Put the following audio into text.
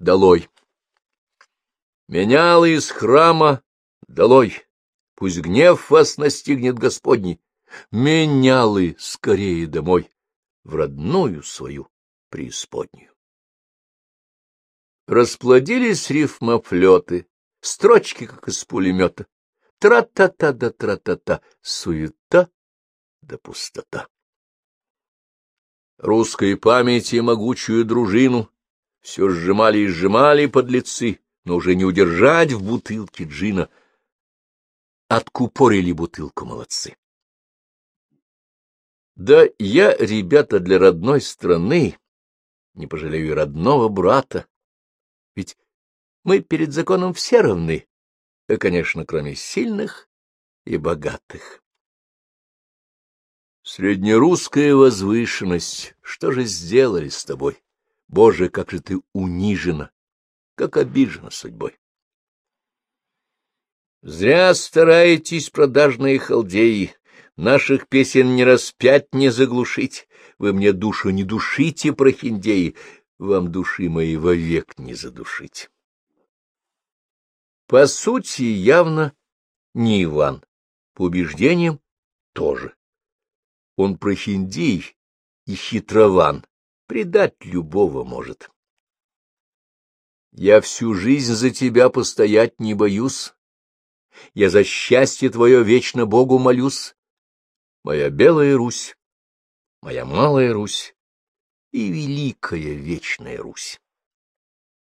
долой. Менялы из храма долой, пусть гнев вас настигнет Господний. Менялы скорее домой, в родную свою преисподнюю. Расплодились рифмофлеты, строчки, как из пулемета. Тра-та-та да тра-та-та, суета да пустота. Русской памяти могучую дружину все сжимали и сжимали подлецы, но уже не удержать в бутылке джина. Откупорили бутылку, молодцы. Да я, ребята, для родной страны не пожалею родного брата. Ведь мы перед законом все равны, э, конечно, кроме сильных и богатых. Среднерусская возвышенность, что же сделали с тобой? Боже, как же ты унижена, как обижена судьбой. Зря стараетесь, продажные халдеи, наших песен не распять, не заглушить. Вы мне душу не душите, прохиндеи, вам души моей вовек не задушить. По сути, явно не Иван, по убеждениям тоже. Он прохиндей и хитрован, предать любого может. Я всю жизнь за тебя постоять не боюсь, я за счастье твое вечно Богу молюсь. Моя белая Русь, моя малая Русь и великая вечная Русь.